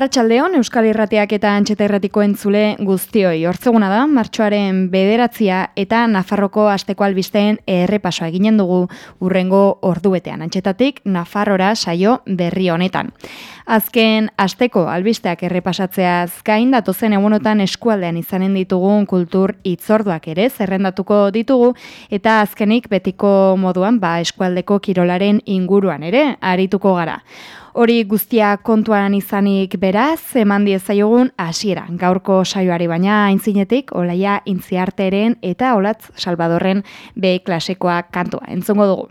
Arratxaldeon, Euskal Irratiak eta Antxeta Irratiko entzule guztioi. Hortzeguna da, martxoaren bederatzia eta Nafarroko asteko albisteen errepasoa eginen dugu urrengo orduetean. Antxetatik, Nafarrora saio berri honetan. Azken asteko albisteak errepasatzeaz gain datozen egunotan eskualdean izanen ditugun kultur itzorduak ere zerrendatuko ditugu eta azkenik betiko moduan ba eskualdeko kirolaren inguruan ere arituko gara. Hori guztia kontuan izanik beraz, eman diezaiogun hasiera gaurko saioari baina aintzinetik olaia intziarteren eta olatz salvadorren B klasekoa kantua. Entzongo dugu.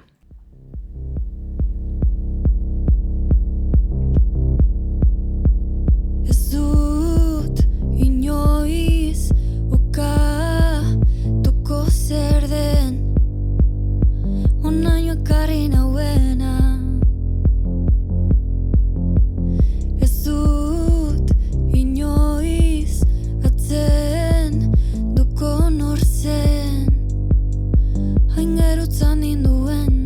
Tuko zer den Onaino ekarri nauena Hain gerutzan ninduena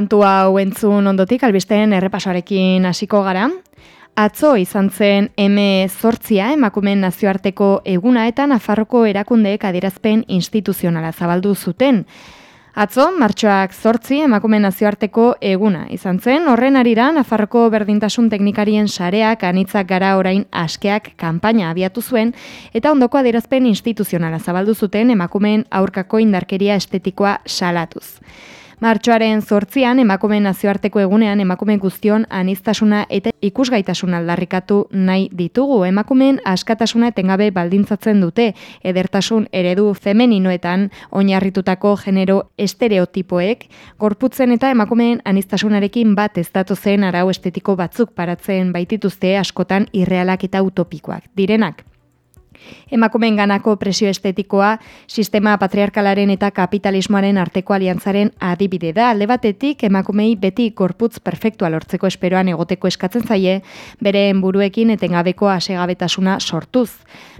kantua hau entzun ondotik albisteen errepasoarekin hasiko gara. Atzo izan zen M zortzia emakumeen nazioarteko eguna eta Nafarroko erakundeek adierazpen instituzionala zabaldu zuten. Atzo, martxoak zortzi emakume nazioarteko eguna. Izan zen, horren arira, Nafarroko berdintasun teknikarien sareak anitzak gara orain askeak kanpaina abiatu zuen, eta ondoko adierazpen instituzionala zabaldu zuten emakumeen aurkako indarkeria estetikoa salatuz. Martxoaren zortzian, emakume nazioarteko egunean, emakume guztion aniztasuna eta ikusgaitasuna aldarrikatu nahi ditugu. Emakumeen askatasuna etengabe baldintzatzen dute, edertasun eredu femeninoetan oinarritutako genero estereotipoek, gorputzen eta emakumeen aniztasunarekin bat ez zen arau estetiko batzuk paratzen baitituzte askotan irrealak eta utopikoak. Direnak, Emakumeen ganako presio estetikoa sistema patriarkalaren eta kapitalismoaren arteko aliantzaren adibide da. Alde batetik emakumei beti korputz perfektua lortzeko esperoan egoteko eskatzen zaie, bere buruekin etengabeko asegabetasuna sortuz.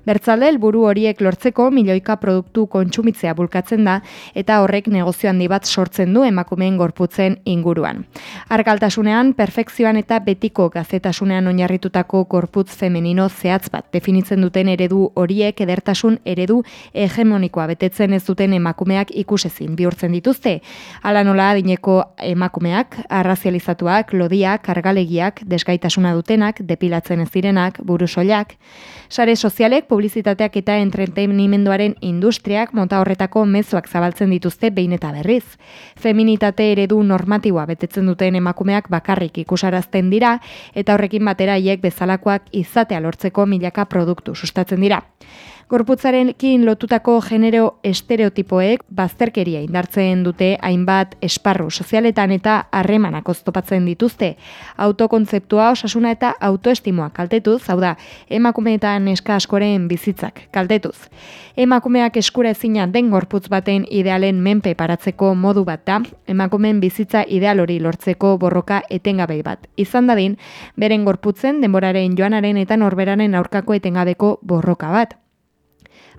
Bertzalde, helburu horiek lortzeko milioika produktu kontsumitzea bulkatzen da eta horrek negozio handi bat sortzen du emakumeen gorputzen inguruan. Argaltasunean, perfekzioan eta betiko gazetasunean oinarritutako gorputz femenino zehatz bat definitzen duten eredu horiek edertasun eredu hegemonikoa betetzen ez duten emakumeak ikusezin bihurtzen dituzte. Hala nola adineko emakumeak, arrazializatuak, lodiak, argalegiak, desgaitasuna dutenak, depilatzen ez direnak, burusoiak, sare sozialek, publizitateak eta entretenimenduaren industriak mota horretako mezuak zabaltzen dituzte behin eta berriz. Feminitate eredu normatiboa betetzen duten emakumeak bakarrik ikusarazten dira eta horrekin batera hiek bezalakoak izatea lortzeko milaka produktu sustatzen dira. Gorputzarekin lotutako genero estereotipoek bazterkeria indartzen dute hainbat esparru sozialetan eta harremanak oztopatzen dituzte. Autokontzeptua osasuna eta autoestimoa kaltetuz, hau da, emakumeetan eska askoren bizitzak kaltetuz. Emakumeak eskura ezina den gorputz baten idealen menpe paratzeko modu bat da, emakumeen bizitza ideal hori lortzeko borroka etengabei bat. Izan dadin, beren gorputzen denboraren joanaren eta norberaren aurkako etengabeko borroka bat.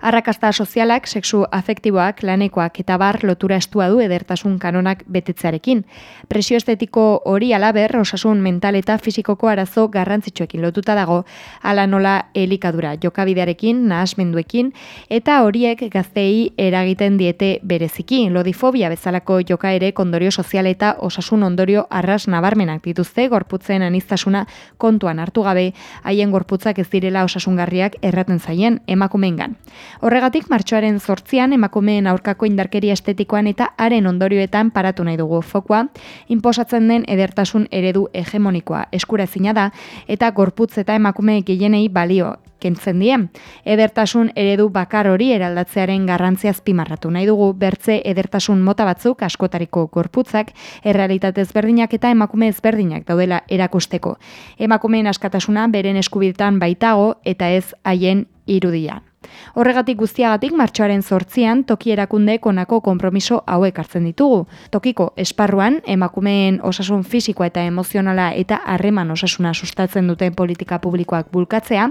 Arrakasta sozialak, sexu afektiboak, lanekoak eta bar lotura estua du edertasun kanonak betetzearekin. Presio estetiko hori alaber, osasun mental eta fizikoko arazo garrantzitsuekin lotuta dago, ala nola elikadura jokabidearekin, nahasmenduekin, eta horiek gaztei eragiten diete bereziki. Lodifobia bezalako joka ere kondorio sozial eta osasun ondorio arras nabarmenak dituzte gorputzen anistasuna kontuan hartu gabe, haien gorputzak ez direla osasungarriak erraten zaien emakumeengan. Horregatik martxoaren zortzian emakumeen aurkako indarkeria estetikoan eta haren ondorioetan paratu nahi dugu fokua, inposatzen den edertasun eredu hegemonikoa eskura da eta gorputz eta emakume gehienei balio kentzen die. Edertasun eredu bakar hori eraldatzearen garrantzia azpimarratu nahi dugu bertze edertasun mota batzuk askotariko gorputzak errealitate ezberdinak eta emakume ezberdinak daudela erakusteko. Emakumeen askatasuna beren eskubidetan baitago eta ez haien irudian. Horregatik guztiagatik martxoaren sortzian toki erakunde konako konpromiso hauek hartzen ditugu. Tokiko esparruan emakumeen osasun fisikoa eta emozionala eta harreman osasuna sustatzen duten politika publikoak bulkatzea,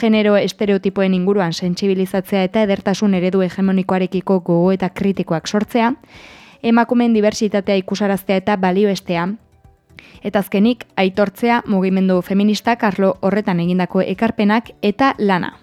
genero estereotipoen inguruan sentsibilizatzea eta edertasun eredu hegemonikoarekiko gogo eta kritikoak sortzea, emakumeen diversitatea ikusaraztea eta balioestea, Eta azkenik, aitortzea mugimendu feministak arlo horretan egindako ekarpenak eta lana.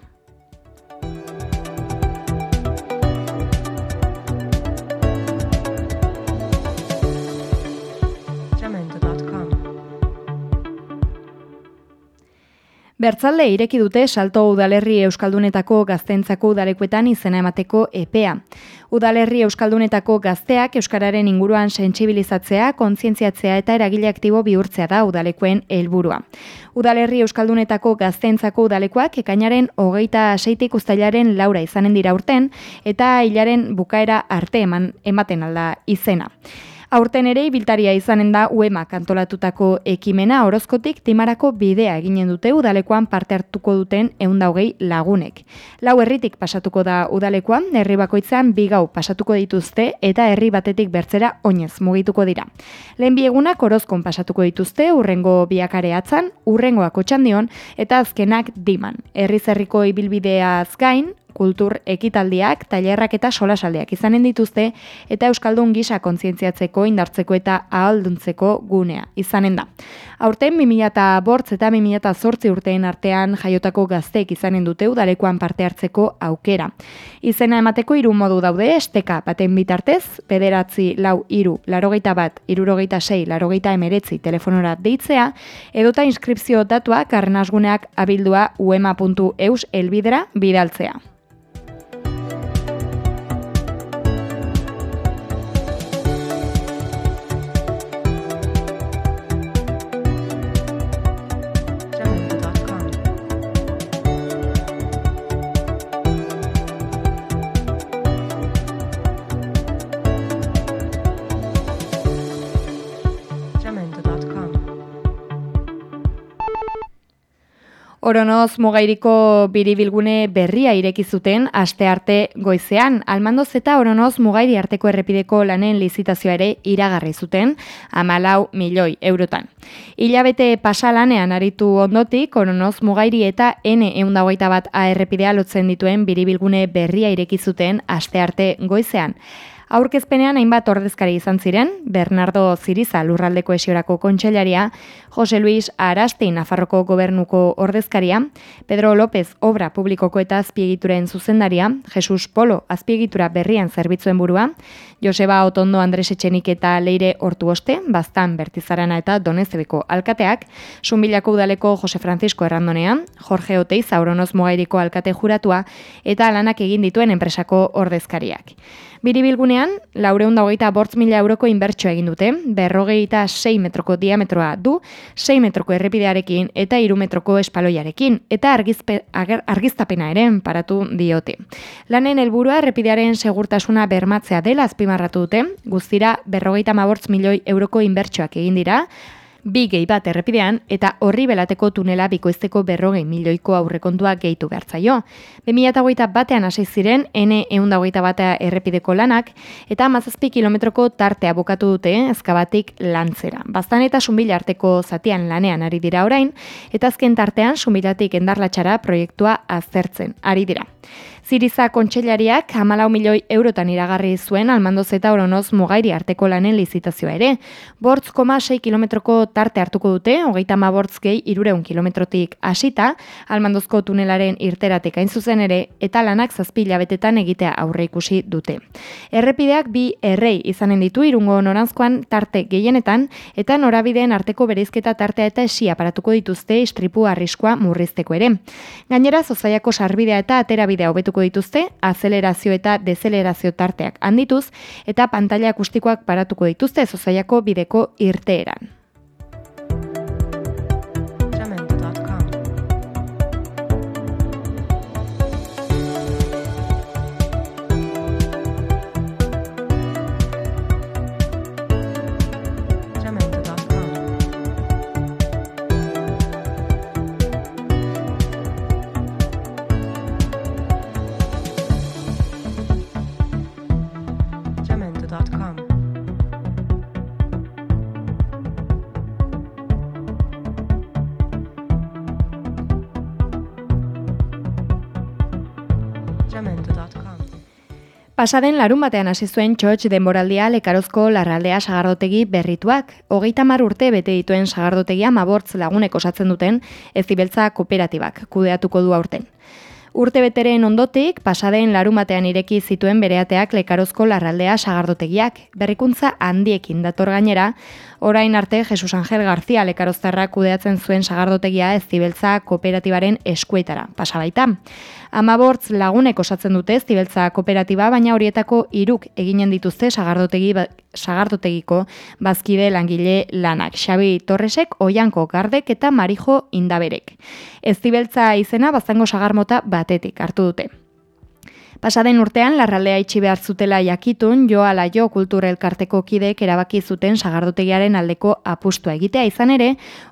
Bertzalde ireki dute Salto Udalerri Euskaldunetako gaztentzako udalekuetan izena emateko epea. Udalerri Euskaldunetako gazteak Euskararen inguruan sentsibilizatzea, kontzientziatzea eta eragile aktibo bihurtzea da udalekuen helburua. Udalerri Euskaldunetako gaztentzako udalekuak ekainaren hogeita seitik ustailaren laura izanen dira urten eta hilaren bukaera arte eman ematen alda izena. Aurten ere ibiltaria izanen da UEMA kantolatutako ekimena orozkotik timarako bidea eginen dute udalekoan parte hartuko duten eunda hogei lagunek. Lau herritik pasatuko da udalekoan, herri bakoitzean bigau pasatuko dituzte eta herri batetik bertzera oinez mugituko dira. Lehen biegunak orozkon pasatuko dituzte urrengo biakare atzan, urrengoak otxandion eta azkenak diman. Herri zerriko ibilbideaz gain, kultur ekitaldiak, tailerrak eta solasaldeak izanen dituzte eta Euskaldun gisa kontzientziatzeko, indartzeko eta ahalduntzeko gunea izanen da. Aurten 2000 bortz eta 2000 zortzi urtean artean jaiotako gazteek izanen dute udalekoan parte hartzeko aukera. Izena emateko hiru modu daude, esteka baten bitartez, pederatzi lau iru, larogeita bat, irurogeita sei, larogeita emeretzi telefonora deitzea, edota inskripzio datuak arnazguneak abildua uema.eus elbidera bidaltzea. Oronoz mugairiko biribilgune berria ireki zuten aste arte goizean. Almandoz eta Oronoz mugairi arteko errepideko lanen lizitazioa ere iragarri zuten amalau milioi eurotan. Hilabete pasalanean aritu ondotik, Oronoz mugairi eta N eundagoita bat errepidea lotzen dituen biribilgune berria ireki zuten aste arte goizean. Aurkezpenean hainbat ordezkari izan ziren, Bernardo Ziriza lurraldeko esiorako kontseilaria, Jose Luis Arasti Nafarroko gobernuko ordezkaria, Pedro López obra publikoko eta azpiegituren zuzendaria, Jesus Polo azpiegitura berrian zerbitzuen burua, Joseba Otondo Andres Etxenik eta Leire Hortuoste, Baztan Bertizarana eta Donezebeko alkateak, Zumbilako udaleko Jose Francisco Errandonea, Jorge Oteiz Auronoz Mogairiko alkate juratua eta lanak egin dituen enpresako ordezkariak. Biribilgunean, laureunda hogeita bortz mila euroko inbertsio egin dute, berrogeita 6 metroko diametroa du, 6 metroko errepidearekin eta 3 metroko espaloiarekin, eta argizpe, ager, argiztapena ere paratu diote. Lanen helburua errepidearen segurtasuna bermatzea dela azpimarratu dute, guztira berrogeita mabortz milioi euroko inbertsioak egin dira, bi gehi bat errepidean eta horri belateko tunela bikoizteko berrogei milioiko aurrekontua gehitu behartzaio. 2008 batean hasi ziren N eundagoita batea errepideko lanak eta mazazpi kilometroko tartea bukatu dute ezkabatik lantzera. Baztan eta sunbila arteko zatian lanean ari dira orain eta azken tartean sunbilatik endarlatxara proiektua aztertzen ari dira. Ziriza kontseilariak hamalau milioi eurotan iragarri zuen almandoz eta oronoz mugairi arteko lanen lizitazioa ere. Bortz koma 6 kilometroko tarte hartuko dute, hogeita ma bortz gehi irureun kilometrotik hasita, almandozko tunelaren irteratik hain zuzen ere, eta lanak zazpi hilabetetan egitea aurre ikusi dute. Errepideak bi errei izanen ditu irungo noranzkoan tarte gehienetan, eta norabideen arteko bereizketa tartea eta esi aparatuko dituzte istripu arriskoa murrizteko ere. Gainera, zozaiako sarbidea eta aterabidea hobetuko dituzte, azelerazio eta dezelerazio tarteak handituz, eta pantalla akustikoak paratuko dituzte zozaiako bideko irteeran. Pasaden larun batean hasi zuen txotx denboraldia lekarozko larraldea sagardotegi berrituak. Hogeita mar urte bete dituen sagardotegia mabortz lagunek osatzen duten ezibeltza kooperatibak kudeatuko du aurten. Urte beteren ondotik, pasaden larun batean ireki zituen bereateak lekarozko larraldea sagardotegiak. Berrikuntza handiekin dator gainera, orain arte Jesus Angel Garzia lekaroztarra kudeatzen zuen sagardotegia ezibeltza kooperatibaren eskuetara. Pasabaita. Amabortz lagunek osatzen dute ezibeltza kooperatiba, baina horietako iruk eginen dituzte sagardotegi ba- sagardotegiko bazkide langile lanak. Xabi Torresek, Oianko Gardek eta Marijo Indaberek. Ezibeltza izena baztango sagarmota batetik hartu dute. Pasaden urtean, larraldea itxi behar zutela jakitun, jo ala jo kulturelkarteko kideek erabaki zuten sagardotegiaren aldeko apustua egitea izan ere,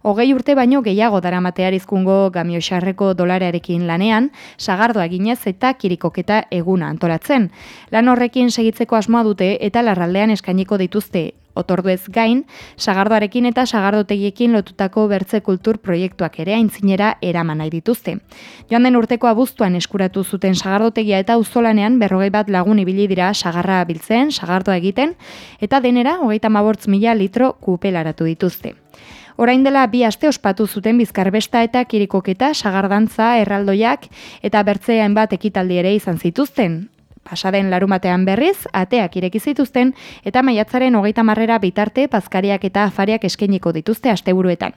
hogei urte baino gehiago daramatea izkungo gamioxarreko dolarearekin lanean, sagardoa ginez eta kirikoketa eguna antolatzen. Lan horrekin segitzeko asmoa dute eta larraldean eskainiko dituzte Otorduez gain, sagardoarekin eta sagardotegiekin lotutako bertze kultur proiektuak ere aintzinera eraman nahi dituzte. Joan den urteko abuztuan eskuratu zuten sagardotegia eta uzolanean berrogei bat lagun ibili dira sagarra biltzen, sagardoa egiten, eta denera hogeita mabortz mila litro kupelaratu dituzte. Orain dela bi aste ospatu zuten bizkarbesta eta kirikoketa, sagardantza, erraldoiak eta bertze hainbat ekitaldi ere izan zituzten. Pasaden larumatean berriz, ateak ireki zituzten eta maiatzaren hogeita marrera bitarte pazkariak eta afariak eskeniko dituzte asteburuetan.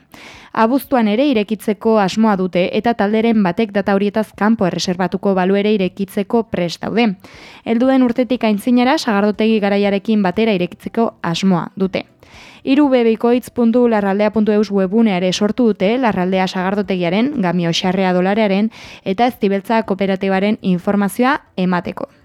Abuztuan ere irekitzeko asmoa dute eta talderen batek data horietaz kanpo erreserbatuko balu ere irekitzeko prest daude. Helduen urtetik aintzinera sagardotegi garaiarekin batera irekitzeko asmoa dute. irubebikoitz.larraldea.eus webunea ere sortu dute larraldea sagardotegiaren, gamio xarrea dolarearen eta eztibeltza kooperatibaren informazioa emateko.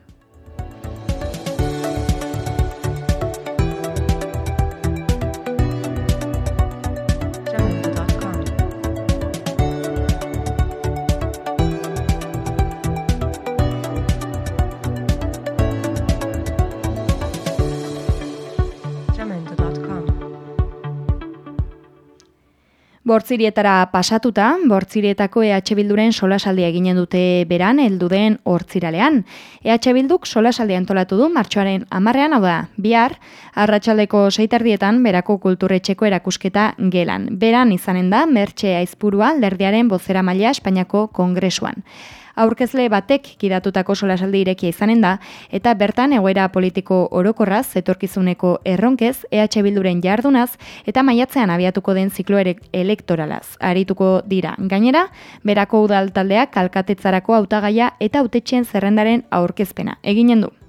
Bortzirietara pasatuta, Bortzirietako EH Bilduren solasaldia eginen dute beran, heldu den hortziralean. EH Bilduk solasaldia antolatu du martxoaren amarrean, hau da, bihar, arratsaldeko seitardietan berako kulturretxeko erakusketa gelan. Beran izanen da, Mertxe Aizpurua, lerdiaren bozera maila Espainiako Kongresuan aurkezle batek kidatutako solasaldi irekia izanen da, eta bertan egoera politiko orokorraz, etorkizuneko erronkez, EH Bilduren jardunaz, eta maiatzean abiatuko den ziklo elektoralaz. Arituko dira. Gainera, berako udal taldeak kalkatetzarako hautagaia eta autetxeen zerrendaren aurkezpena. Eginen du.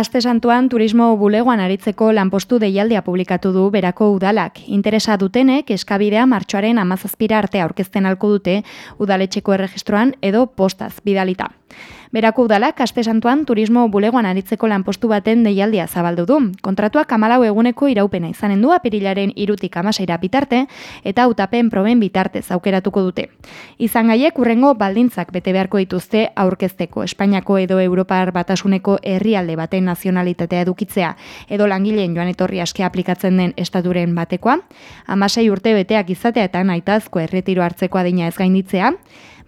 Aste santuan turismo bulegoan aritzeko lanpostu deialdia publikatu du berako udalak. Interesa dutenek eskabidea martxoaren amazazpira arte aurkezten alko dute udaletxeko erregistroan edo postaz bidalita. Berako udalak aste santuan turismo bulegoan aritzeko lanpostu baten deialdia zabaldu du. Kontratuak amalau eguneko iraupena izanen du apirilaren irutik amaseira bitarte eta utapen proben bitartez aukeratuko dute. Izan gaiek urrengo baldintzak bete beharko dituzte aurkezteko Espainiako edo Europar batasuneko herrialde baten nazionalitatea edukitzea edo langileen joan etorri aske aplikatzen den estaturen batekoa, amasei urte beteak izatea eta naitazko erretiro hartzeko adina ez gainditzea,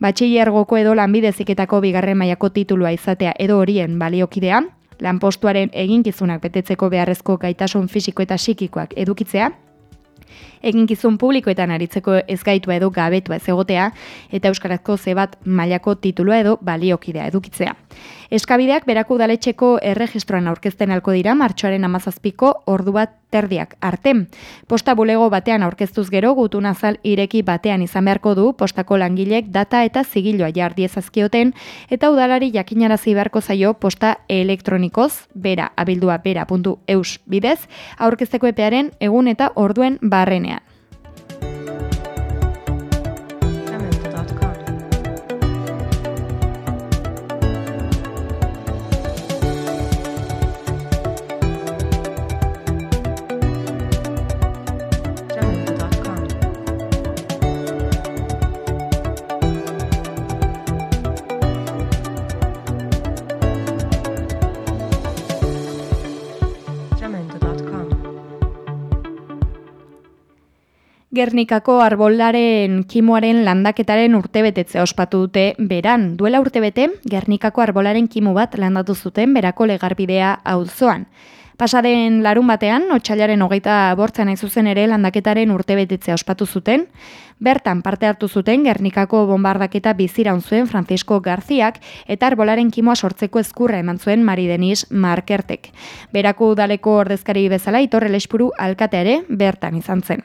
batxillergoko edo lanbideziketako bigarren mailako titulua izatea edo horien baliokidea, lanpostuaren eginkizunak betetzeko beharrezko gaitasun fisiko eta psikikoak edukitzea, eginkizun publikoetan aritzeko ezgaitua edo gabetua ez egotea eta euskarazko zebat mailako titulua edo baliokidea edukitzea. Eskabideak berako udaletxeko erregistroan aurkezten alko dira martxoaren amazazpiko ordu bat terdiak arte. Posta bulego batean aurkeztuz gero gutun azal ireki batean izan beharko du postako langilek data eta zigiloa jar diezazkioten eta udalari jakinarazi beharko zaio posta elektronikoz bera abildua bera.eus bidez aurkezteko epearen egun eta orduen barrenean. Gernikako arbolaren kimoaren landaketaren urtebetetzea ospatu dute beran. Duela urtebete, Gernikako arbolaren kimu bat landatu zuten berako legarbidea auzoan. Pasaden larun batean, otxailaren hogeita hain zuzen ere landaketaren urtebetetzea ospatu zuten, bertan parte hartu zuten Gernikako bombardaketa biziraun zuen Francisco Garziak eta arbolaren kimoa sortzeko ezkurra eman zuen Mari Denis Markertek. Berako udaleko ordezkari bezala itorre lespuru alkatea ere bertan izan zen.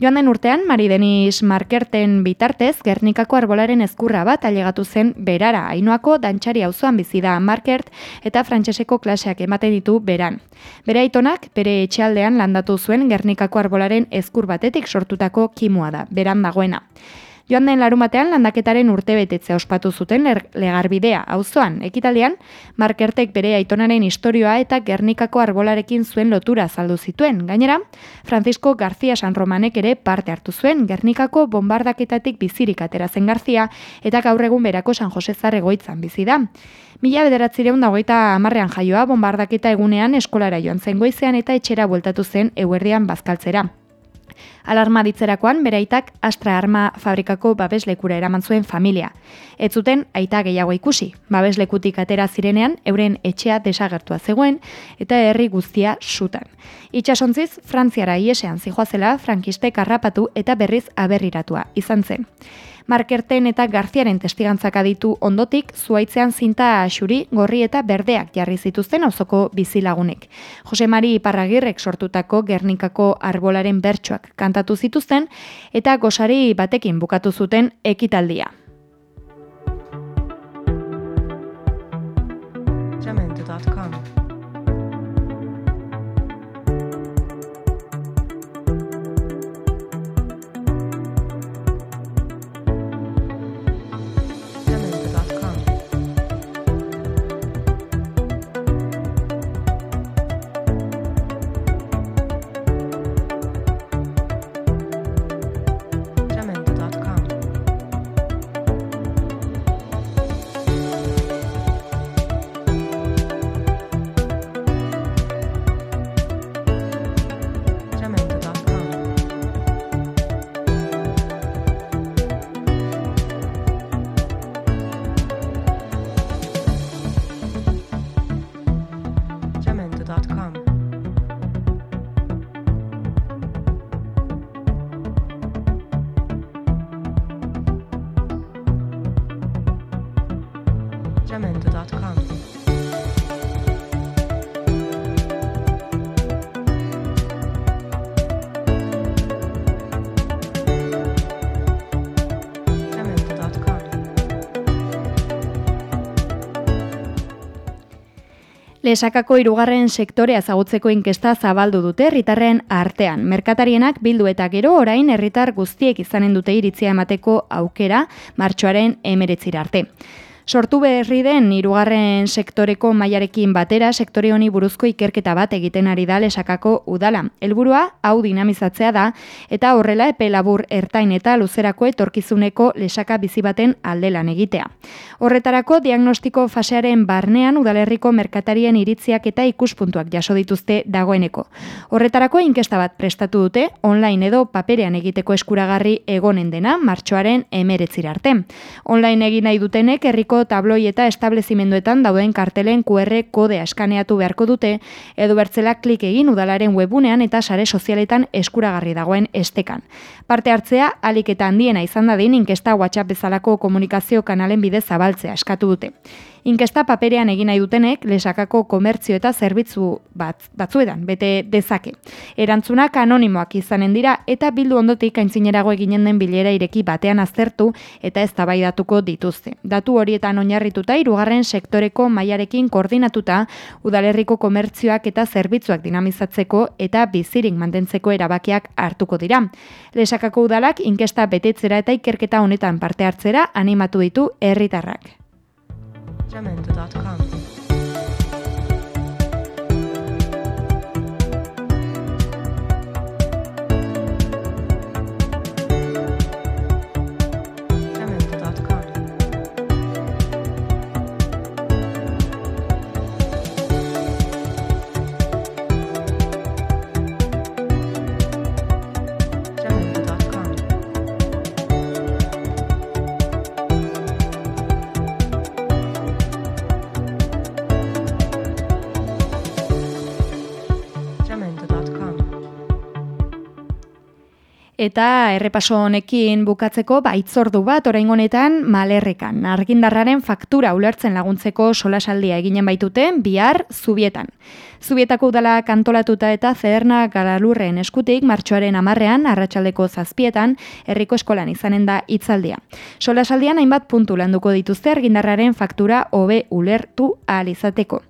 Joan den urtean, Mari Denis Markerten bitartez, Gernikako arbolaren ezkurra bat ailegatu zen berara, hainoako dantxari auzoan bizi da Markert eta frantseseko klaseak ematen ditu beran. Bere aitonak, bere etxealdean landatu zuen Gernikako arbolaren ezkur batetik sortutako kimua da, beran dagoena. Joan den larumatean landaketaren urtebetetzea ospatu zuten legarbidea auzoan ekitaldian Markertek bere aitonaren istorioa eta Gernikako arbolarekin zuen lotura azaldu zituen. Gainera, Francisco García San Romanek ere parte hartu zuen Gernikako bombardaketatik bizirik atera zen García eta gaur egun berako San Jose Zarregoitzan bizi da. Mila bederatzireun da hogeita amarrean jaioa bombardaketa egunean eskolara joan zen goizean eta etxera bueltatu zen eguerdian bazkaltzera. Alarma ditzerakoan bere aitak Astra Arma fabrikako babeslekura eraman zuen familia. Ez zuten aita gehiago ikusi. Babeslekutik atera zirenean euren etxea desagertua zegoen eta herri guztia sutan. Itxasontziz, Frantziara iesean zijoazela frankistek harrapatu eta berriz aberriratua izan zen. Markerten eta Garziaren testigantzak aditu ondotik, zuaitzean zinta xuri, gorri eta berdeak jarri zituzten auzoko bizilagunek. Jose Mari Iparragirrek sortutako Gernikako arbolaren bertsoak kantatu zituzten eta gosari batekin bukatu zuten ekitaldia. Lesakako hirugarren sektorea zagutzeko inkesta zabaldu dute herritarren artean. Merkatarienak bildu eta gero orain herritar guztiek izanen dute iritzia emateko aukera martxoaren emeretzira arte. Sortu berri den hirugarren sektoreko mailarekin batera sektore honi buruzko ikerketa bat egiten ari da lesakako udala. Helburua hau dinamizatzea da eta horrela epe labur ertain eta luzerako etorkizuneko lesaka bizi baten alde lan egitea. Horretarako diagnostiko fasearen barnean udalerriko merkatarien iritziak eta ikuspuntuak jaso dituzte dagoeneko. Horretarako inkesta bat prestatu dute online edo paperean egiteko eskuragarri egonen dena martxoaren emeretzira arte. Online egin nahi dutenek herriko tabloi eta establezimenduetan dauden kartelen QR kodea eskaneatu beharko dute edo bertzela klik egin udalaren webunean eta sare sozialetan eskuragarri dagoen estekan. Parte hartzea alik eta handiena izan dadin inkesta WhatsApp bezalako komunikazio kanalen bidez zabaltzea eskatu dute. Inkesta paperean egin nahi dutenek lesakako komertzio eta zerbitzu bat, batzuetan bete dezake. Erantzunak anonimoak izanen dira eta bildu ondotik aintzinerago eginen den bilera ireki batean aztertu eta eztabaidatuko dituzte. Datu horietan oinarrituta hirugarren sektoreko mailarekin koordinatuta udalerriko komertzioak eta zerbitzuak dinamizatzeko eta bizirik mantentzeko erabakiak hartuko dira. Lesakako udalak inkesta betetzera eta ikerketa honetan parte hartzera animatu ditu herritarrak. sacramento.com. Eta errepaso honekin bukatzeko ba itzordu bat orain honetan malerrekan. Argindarraren faktura ulertzen laguntzeko solasaldia eginen baituten bihar zubietan. Zubietako udala kantolatuta eta zederna garalurren eskutik martxoaren amarrean, arratsaldeko zazpietan, herriko eskolan izanen da hitzaldia. Solasaldian hainbat puntu landuko dituzte argindarraren faktura hobe ulertu ahal izateko.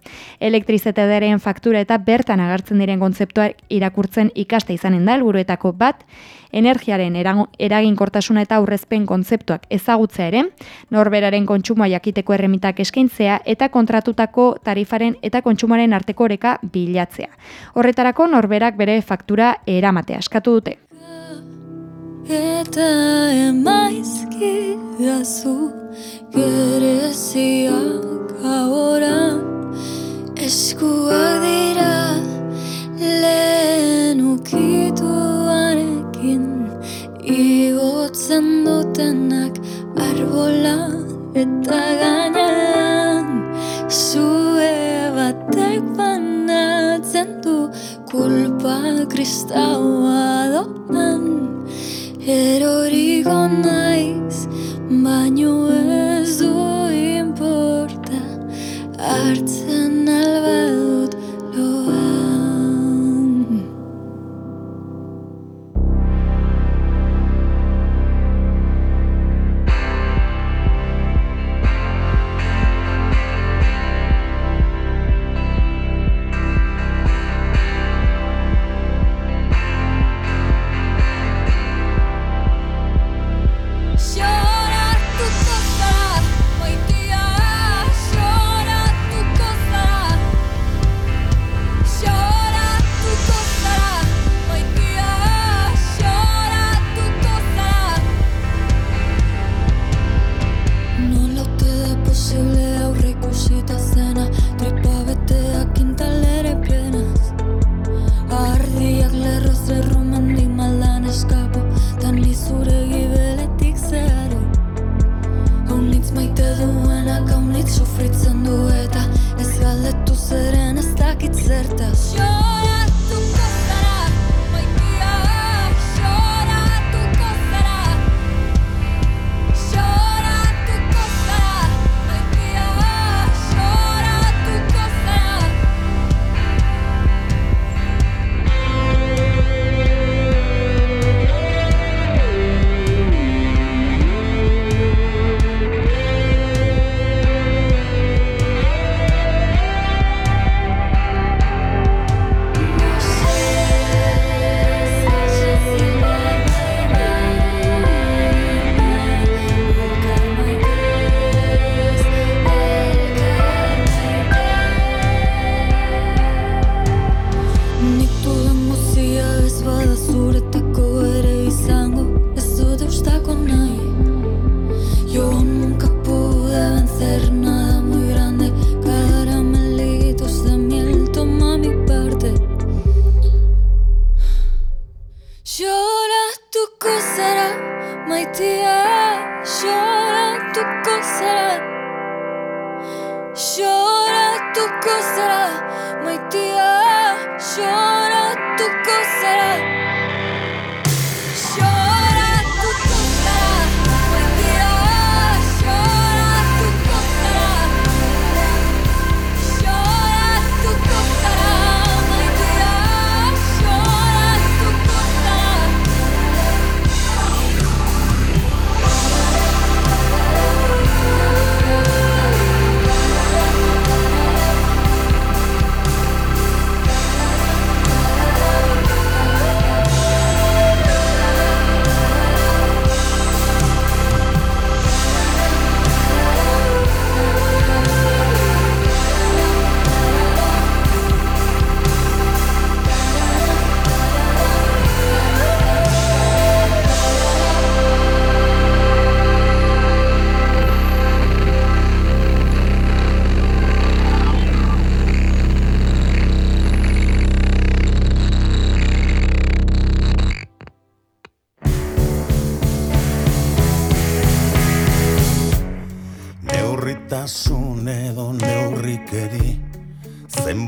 Faktura eta bertan agertzen diren kontzeptuak irakurtzen ikaste izanen da helburuetako bat, energiaren eraginkortasuna eta aurrezpen kontzeptuak ezagutzea ere, norberaren kontsumoa jakiteko erremitak eskaintzea eta kontratutako tarifaren eta kontsumoaren arteko oreka bilatzea. Horretarako norberak bere faktura eramatea eskatu dute. Eta emaizki dazu gereziak ahora Eskuak dira lehen ukituarekin Igotzen dutenak arbola eta cristal.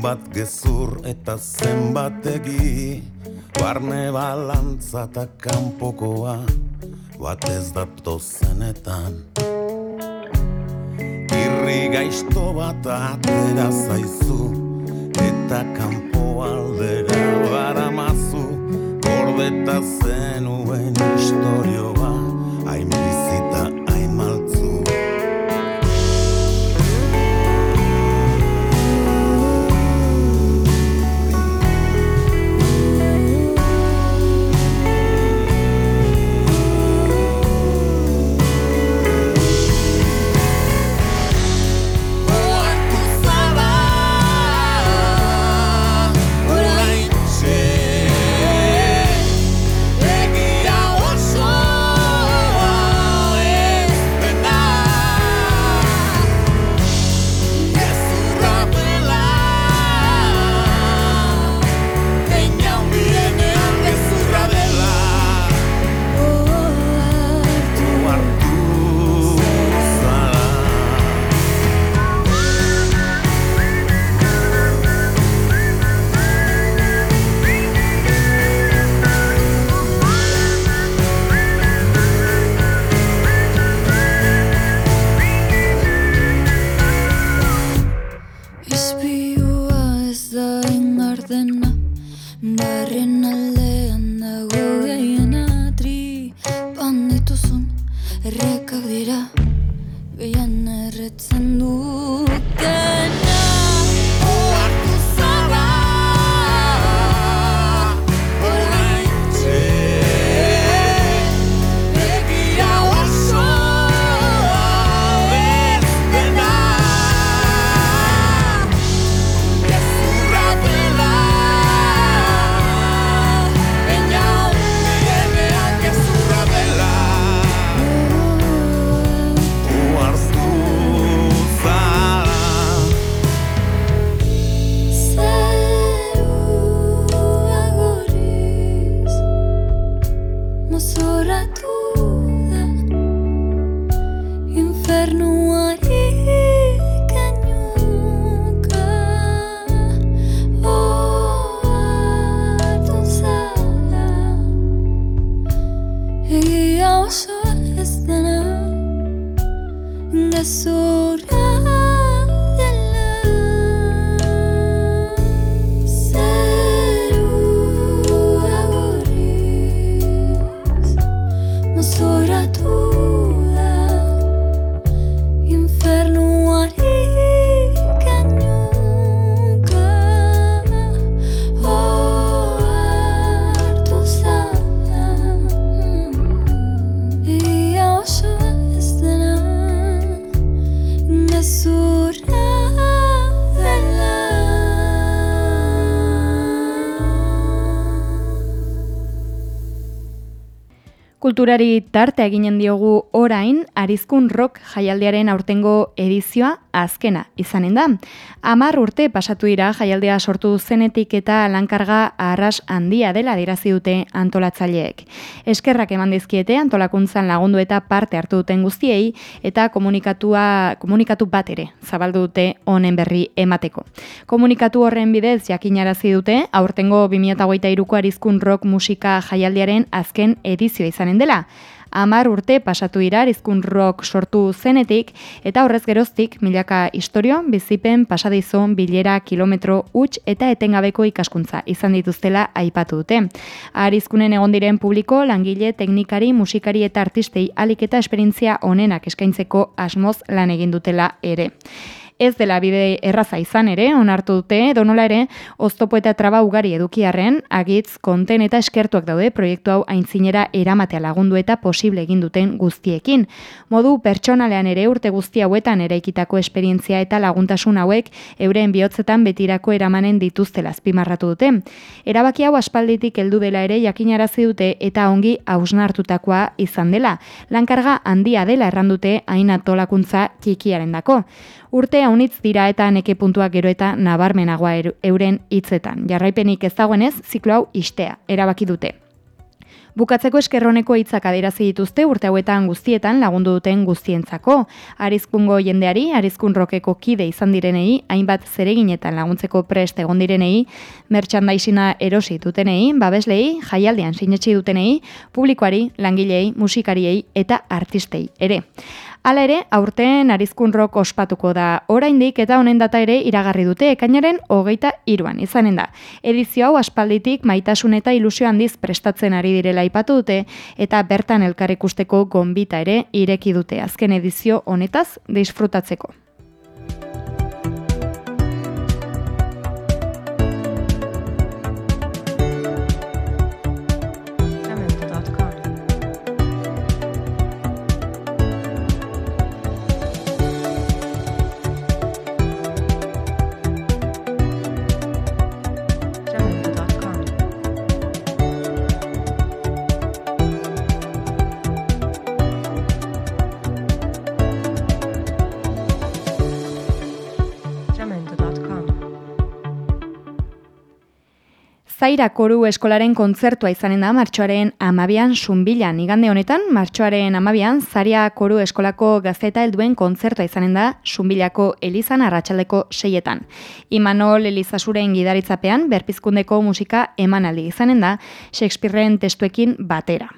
Zenbat gezur eta zenbat egi Barne balantza eta kanpokoa bat ez dapto zenetan. Irri gaizto bat atera zaizu eta kanpo aldera baramazu Gordeta zenuen historioa Pandituzun errekak dira Gehien erretzen dutena Kulturari tarte eginen diogu orain, Arizkun Rock jaialdiaren aurtengo edizioa azkena izanen da. Amar urte pasatu dira jaialdea sortu zenetik eta lankarga arras handia dela dirazi dute antolatzaileek. Eskerrak eman dizkiete antolakuntzan lagundu eta parte hartu duten guztiei eta komunikatua komunikatu bat ere zabaldu dute honen berri emateko. Komunikatu horren bidez jakinarazi dute aurtengo 2023ko Arizkun Rock musika jaialdiaren azken edizioa izanen dela. Amar urte pasatu dira Arizkun Rock sortu zenetik eta horrez geroztik milaka istorio bizipen pasadizon bilera kilometro huts eta etengabeko ikaskuntza izan dituztela aipatu dute. Arizkunen egon diren publiko, langile, teknikari, musikari eta artistei alik eta esperientzia onenak eskaintzeko asmoz lan egin dutela ere. Ez dela bide erraza izan ere, onartu dute, donola ere, oztopo eta traba ugari edukiarren, agitz, konten eta eskertuak daude proiektu hau aintzinera eramatea lagundu eta posible egin duten guztiekin. Modu pertsonalean ere urte guzti hauetan eraikitako esperientzia eta laguntasun hauek euren bihotzetan betirako eramanen dituztela azpimarratu dute. Erabaki hau aspalditik heldu dela ere jakinarazi dute eta ongi hausnartutakoa izan dela. Lankarga handia dela errandute hain antolakuntza txikiaren dako. Urte haunitz dira eta neke puntuak gero eta nabarmenagoa euren hitzetan. Jarraipenik ez dagoenez, ziklo hau istea, erabaki dute. Bukatzeko eskerroneko hitzak adierazi dituzte urte hauetan guztietan lagundu duten guztientzako. Arizkungo jendeari, Arizkun rokeko kide izan direnei, hainbat zereginetan laguntzeko prest egon direnei, merchandisina erosi dutenei, babeslei, jaialdean sinetsi dutenei, publikoari, langilei, musikariei eta artistei ere. Hala ere, aurten arizkun rock ospatuko da oraindik eta honen data ere iragarri dute ekainaren hogeita iruan izanen da. Edizio hau aspalditik maitasun eta ilusio handiz prestatzen ari direla aipatu dute eta bertan elkar ikusteko gonbita ere ireki dute azken edizio honetaz disfrutatzeko. Zaira koru eskolaren kontzertua izanen da martxoaren amabian sunbilan. Igande honetan, martxoaren amabian, Zaria koru eskolako gazeta helduen kontzertua izanen da sunbilako elizan arratsaldeko seietan. Imanol Elizasuren gidaritzapean, berpizkundeko musika emanaldi izanen da, Shakespeareen testuekin batera.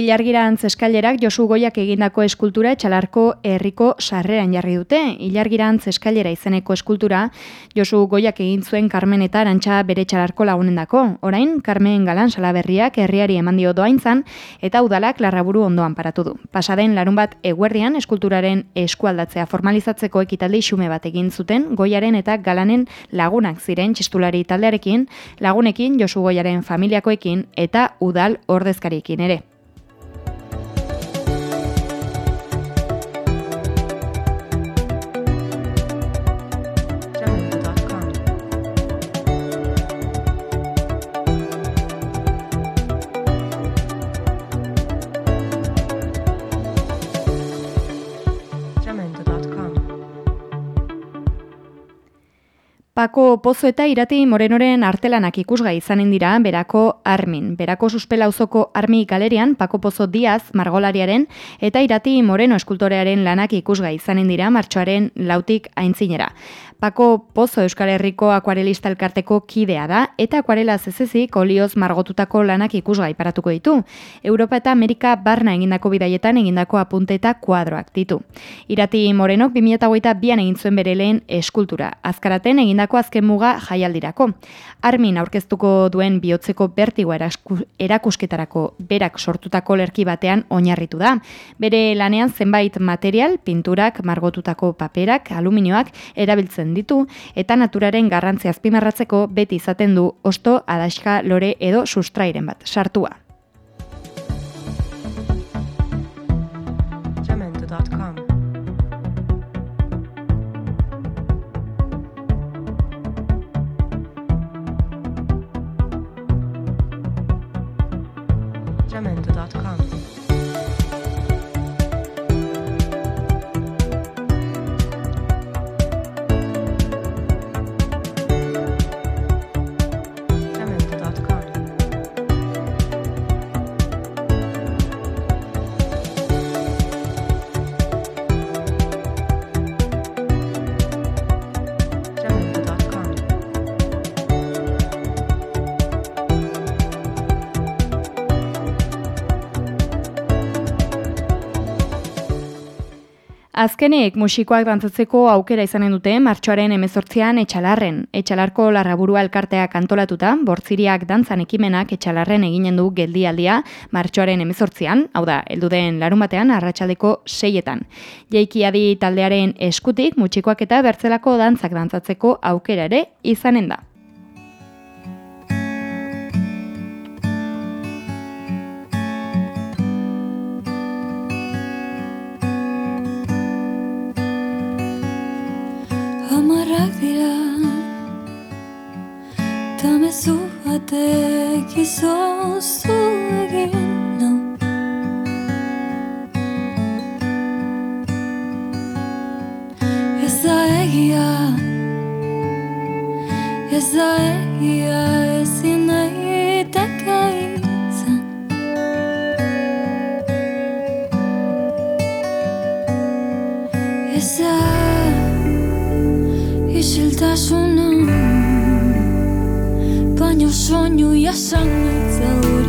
Ilargirantz eskailerak Josu Goiak egindako eskultura etxalarko herriko sarreran jarri dute. Ilargirantz eskailera izeneko eskultura Josu Goiak egin zuen Carmen eta Arantxa bere etxalarko lagunendako. Orain, Carmen Galan salaberriak herriari eman dio doaintzan eta udalak larraburu ondoan paratu du. Pasaden larun bat eguerdian eskulturaren eskualdatzea formalizatzeko ekitaldi xume bat egin zuten Goiaren eta Galanen lagunak ziren txistulari taldearekin, lagunekin Josu Goiaren familiakoekin eta udal ordezkariekin ere. Pako Pozo eta Irati Morenoren artelanak ikusgai izanen dira berako Armin. Berako suspela auzoko Armi galerian Pako Pozo Diaz margolariaren eta Irati Moreno eskultorearen lanak ikusgai izanen dira martxoaren lautik aintzinera. Pako Pozo Euskal Herriko akuarelista elkarteko kidea da eta akuarela zezezik olioz margotutako lanak ikusgai paratuko ditu. Europa eta Amerika barna egindako bidaietan egindako apunte eta kuadroak ditu. Irati Morenok 2008an egin zuen bere lehen eskultura. Azkaraten egindako azken muga jaialdirako. Armin aurkeztuko duen bihotzeko bertigo erasku- erakusketarako berak sortutako lerki batean oinarritu da. Bere lanean zenbait material, pinturak, margotutako paperak, aluminioak erabiltzen ditu eta naturaren garrantzi azpimarratzeko beti izaten du osto, adaxka, lore edo sustrairen bat sartua. Azkenik musikoak dantzatzeko aukera izanen dute martxoaren emezortzian etxalarren. Etxalarko larraburua elkarteak antolatuta, bortziriak dantzan ekimenak etxalarren eginen du geldialdia martxoaren emezortzian, hau da, elduden larun batean arratsaldeko seietan. Jeikiadi taldearen eskutik musikoak eta bertzelako dantzak dantzatzeko aukera ere izanen da. Bakarrak dira Tamezu batek izozu egin essa é da egia é da egia ezin daiteke izan Ez isiltasuna baino soinu jasan zaur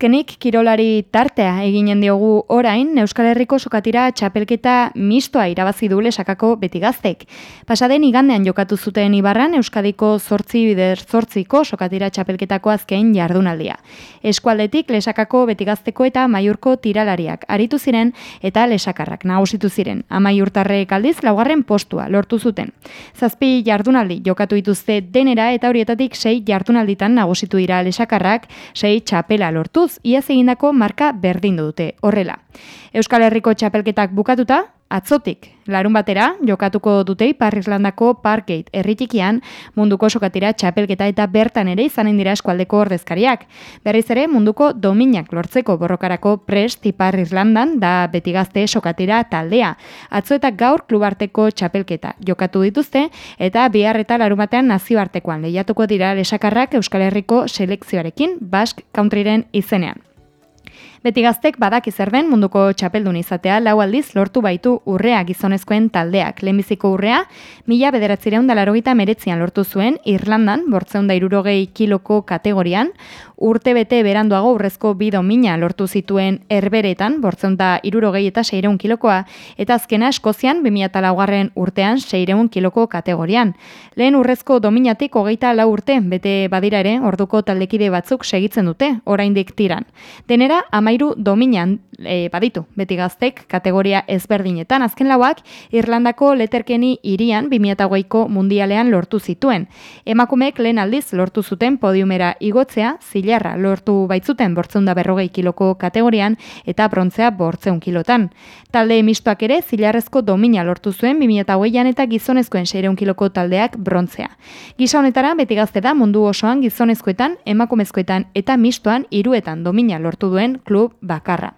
Azkenik, kirolari tartea eginen diogu orain, Euskal Herriko sokatira txapelketa mistoa irabazi du lesakako beti gaztek. Pasaden igandean jokatu zuten Ibarran Euskadiko zortzi bider zortziko sokatira txapelketako azken jardunaldia. Eskualdetik lesakako beti gazteko eta maiurko tiralariak aritu ziren eta lesakarrak nagusitu ziren. Amaiurtarrek aldiz laugarren postua lortu zuten. Zazpi jardunaldi jokatu dituzte denera eta horietatik sei jardunalditan nagusitu dira lesakarrak, sei txapela lortuz, iaz egindako marka berdindu dute. Horrela, Euskal Herriko txapelketak bukatuta, atzotik, larun batera, jokatuko dute Ipar Irlandako Parkgate erritikian munduko sokatira txapelketa eta bertan ere izanen dira eskualdeko ordezkariak. Berriz ere munduko dominak lortzeko borrokarako prest Ipar Irlandan da beti gazte sokatira taldea. Atzo eta gaur klubarteko txapelketa jokatu dituzte eta bihar eta larun batean nazioartekoan lehiatuko dira lesakarrak Euskal Herriko selekzioarekin Basque Countryren izenean. Beti gaztek badaki zer den munduko txapeldun izatea lau aldiz lortu baitu urrea gizonezkoen taldeak. Lehenbiziko urrea, mila bederatzireun da larogeita meretzian lortu zuen Irlandan, bortzeun da irurogei kiloko kategorian, urte bete beranduago urrezko bi domina lortu zituen erberetan, bortzeun da irurogei eta seireun kilokoa, eta azkena Eskozian 2000 laugarren urtean seireun kiloko kategorian. Lehen urrezko dominatik hogeita lau urte, bete badira ere, orduko taldekide batzuk segitzen dute, oraindik tiran. Denera, amairu dominan e, baditu, beti gaztek, kategoria ezberdinetan, azken lauak, Irlandako leterkeni irian 2008ko mundialean lortu zituen. Emakumeek lehen aldiz lortu zuten podiumera igotzea, zilarra lortu baitzuten bortzeunda berrogei kiloko kategorian eta brontzea bortzeun kilotan. Talde mistoak ere zilarrezko domina lortu zuen 2008an eta gizonezkoen seireun kiloko taldeak brontzea. Gisa honetara beti gazte da mundu osoan gizonezkoetan, emakumezkoetan eta mistoan hiruetan domina lortu duen klub bakarra.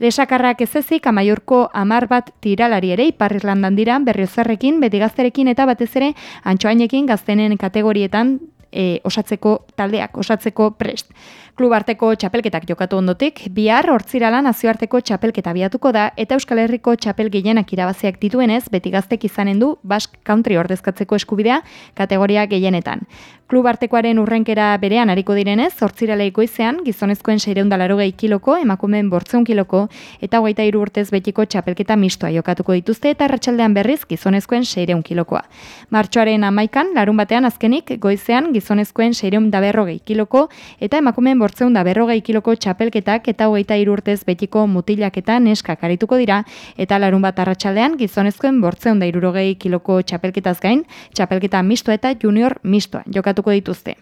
Lesakarrak ez ezik amaiurko amar bat tiralari ere Ipar Irlandan dira berriozarrekin, beti gazterekin eta batez ere antxoainekin gaztenen kategorietan e, osatzeko taldeak, osatzeko prest. Klub arteko txapelketak jokatu ondotik, bihar hortzirala nazioarteko txapelketa biatuko da eta Euskal Herriko txapel gehienak irabaziak dituenez, beti gaztek izanen du Basque Country ordezkatzeko eskubidea kategoria gehienetan. Klub artekoaren urrenkera berean hariko direnez, hortzirala ikoizean, gizonezkoen 680 kiloko, emakumeen bortzeun kiloko, eta hogeita hiru urtez betiko txapelketa mistoa jokatuko dituzte eta arratsaldean berriz gizonezkoen 600 kilokoa. Martxoaren amaikan, larun batean azkenik, goizean gizonezkoen 600 kiloko, eta emakumeen bortzeun da berrogei kiloko txapelketak eta hogeita hiru urtez betiko mutilak eta neskak arituko dira, eta larun bat arratsaldean gizonezkoen bortzeun da irurogei kiloko txapelketaz gain, txapelketa mistoa eta junior mistoa jokatuko dituzte.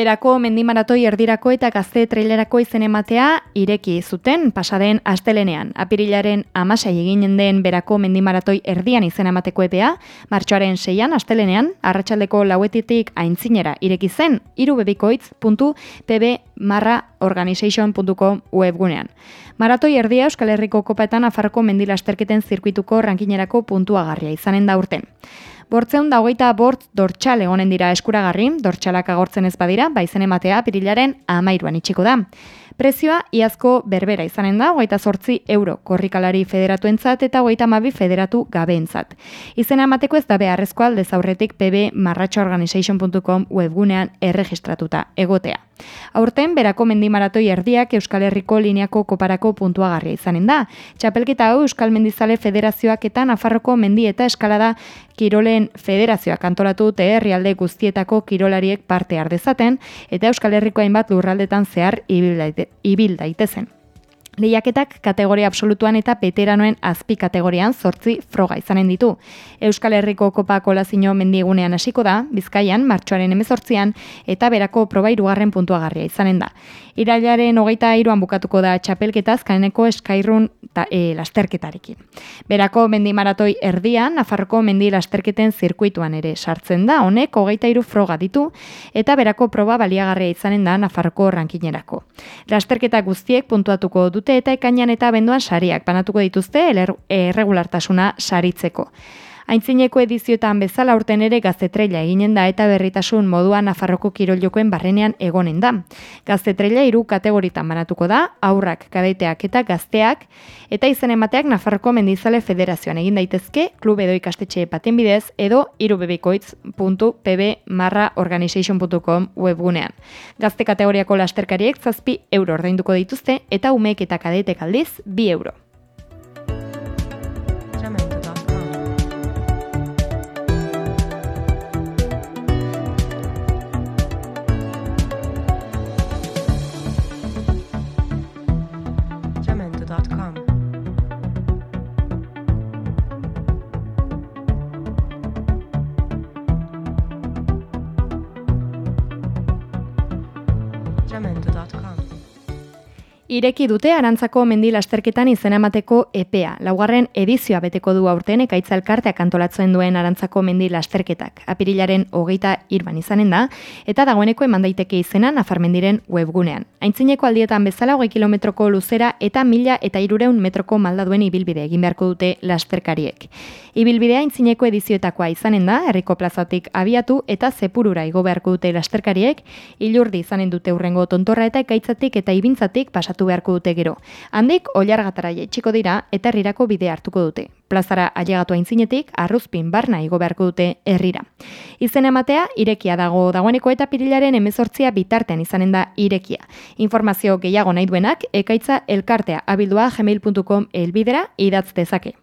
Berako mendimaratoi erdirako eta gazte trailerako izen ematea ireki zuten pasaden astelenean. Apirilaren amasai eginen den berako mendimaratoi erdian izen emateko epea, martxoaren seian astelenean, arratsaldeko lauetitik aintzinera ireki zen irubebikoitz.pb marra organization.com webgunean. Maratoi erdia Euskal Herriko kopaetan afarroko mendilasterketen zirkuituko rankinerako puntuagarria izanen da urten. Bortzeun da bort dortxal egonen dira eskuragarri, dortxalak agortzen ez badira, baizen ematea pirilaren amairuan itxiko da. Prezioa iazko berbera izanen da, hogeita sortzi euro korrikalari federatuentzat eta hogeita mabi federatu gabeentzat. Izena emateko ez da beharrezko aldez aurretik pb marratxaorganization.com webgunean erregistratuta egotea. Aurten, berako mendimaratoi erdiak Euskal Herriko lineako koparako puntuagarria izanen da. Txapelketa hau Euskal Mendizale Federazioak eta Nafarroko mendi eta eskalada Kirolen Federazioak antolatu dute herrialde guztietako kirolariek parte ardezaten eta Euskal Herriko hainbat lurraldetan zehar ibil daitezen. Lehiaketak kategoria absolutuan eta veteranoen azpi kategorian zortzi froga izanen ditu. Euskal Herriko Kopa Kolazio mendigunean hasiko da, Bizkaian, martxoaren emezortzian, eta berako proba irugarren puntuagarria izanen da. Irailaren hogeita iruan bukatuko da txapelketaz kaneneko eskairrun ta, e, lasterketarekin. Berako mendi maratoi erdian, Nafarroko mendi lasterketen zirkuituan ere sartzen da, honek hogeita iru froga ditu, eta berako proba baliagarria izanen da Nafarroko rankinerako. Lasterketa guztiek puntuatuko dute eta ekainan eta benduan sariak banatuko dituzte erregulartasuna saritzeko. Aintzineko edizioetan bezala urten ere gaztetreila eginen da eta berritasun moduan Nafarroko kiroljokoen barrenean egonen da. Gaztetreila hiru kategoritan banatuko da, aurrak, kadeteak eta gazteak, eta izen emateak Nafarroko Mendizale Federazioan egin daitezke, klub edo ikastetxe baten bidez, edo irubebikoitz.pb marra organization.com webgunean. Gazte kategoriako lasterkariek zazpi euro ordainduko dituzte, eta umeek eta kadetek aldiz bi euro. Ireki dute arantzako mendi lasterketan izena emateko epea. Laugarren edizioa beteko du aurten ekaitza elkarteak antolatzen duen arantzako mendi lasterketak. Apirilaren hogeita irban izanen da, eta dagoeneko eman daiteke izena Nafarmendiren webgunean. Aintzineko aldietan bezala hogei kilometroko luzera eta mila eta irureun metroko malda duen ibilbide egin beharko dute lasterkariek. Ibilbidea aintzineko edizioetakoa izanen da, herriko plazatik abiatu eta zepurura igo beharko dute lasterkariek, ilurdi izanen dute urrengo tontorra eta ekaitzatik eta ibintzatik pasatu beharko dute gero. Handik, oilargatara txiko dira eta herrirako bidea hartuko dute. Plazara ailegatu aintzinetik, arruzpin barna igo beharko dute herrira. Izen ematea, irekia dago dagoeneko eta pirilaren emezortzia bitartean izanen da irekia. Informazio gehiago nahi duenak, ekaitza elkartea abildua gmail.com elbidera idatz dezake.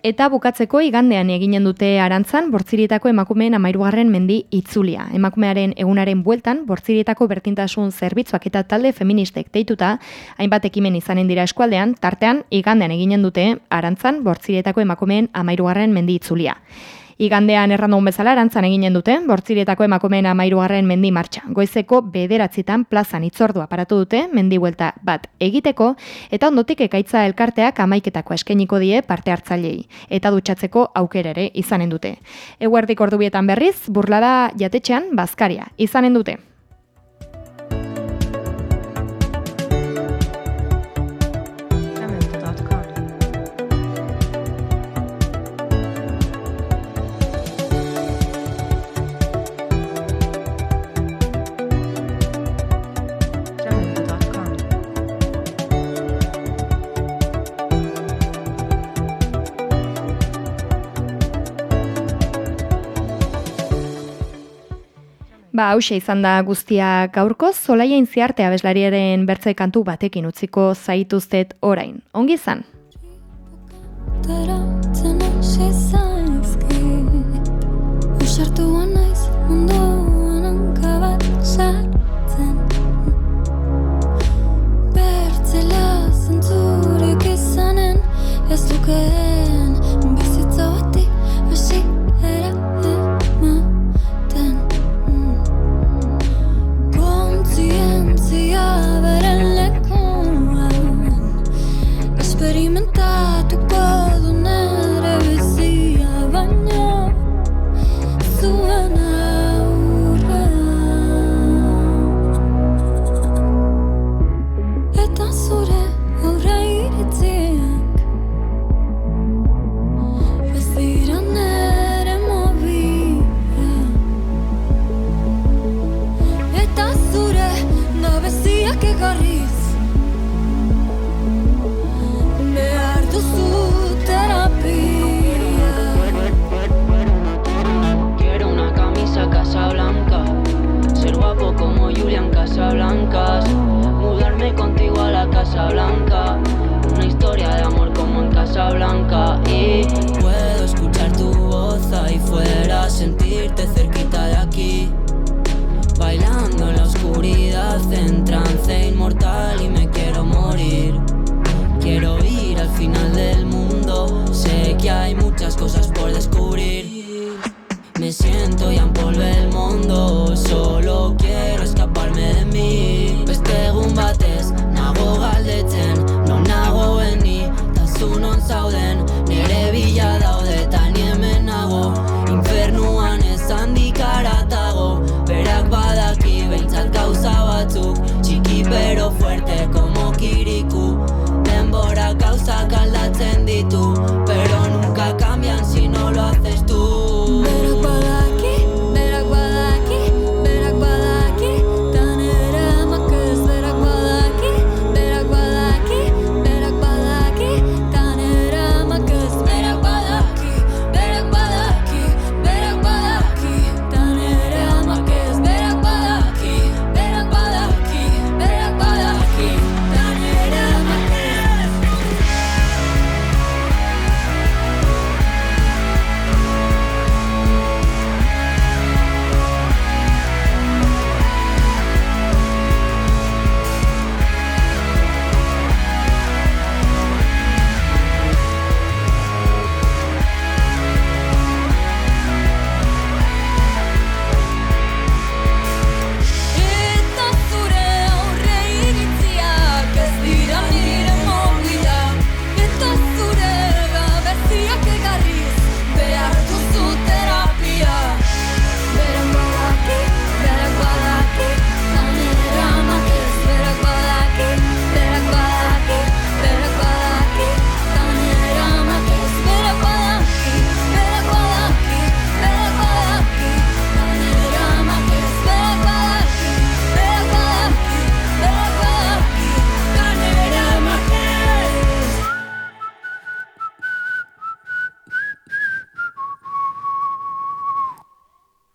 Eta bukatzeko igandean eginen dute arantzan bortzirietako emakumeen amairugarren mendi itzulia. Emakumearen egunaren bueltan bortzirietako bertintasun zerbitzuak eta talde feministek deituta hainbat ekimen izanen dira eskualdean, tartean igandean eginen dute arantzan bortzirietako emakumeen amairugarren mendi itzulia. Igandean errandun bezala arantzan eginen dute, bortzirietako emakumeen amairugarren mendi martxa. Goizeko bederatzitan plazan itzordua paratu dute, mendi buelta bat egiteko, eta ondotik ekaitza elkarteak amaiketako eskeniko die parte hartzailei, eta dutxatzeko aukera ere izanen dute. Eguerdik ordubietan berriz, burlada jatetxean bazkaria izanen dute. Ba, hause izan da guztia gaurko, zolaien ziarte abeslariaren bertze kantu batekin utziko zaituztet orain. Ongi izan? Julian Casablancas, mudarme contigo a la Casa Blanca, una historia de amor como en Casablanca y puedo escuchar tu voz ahí fuera, sentirte cerquita de aquí, bailando en la oscuridad en trance inmortal y me quiero morir. Quiero ir al final del mundo, sé que hay muchas cosas por descubrir. Me siento ya empolvé el mundo. Solo quiero escaparme de mí. Beste egun batez Nago galdetzen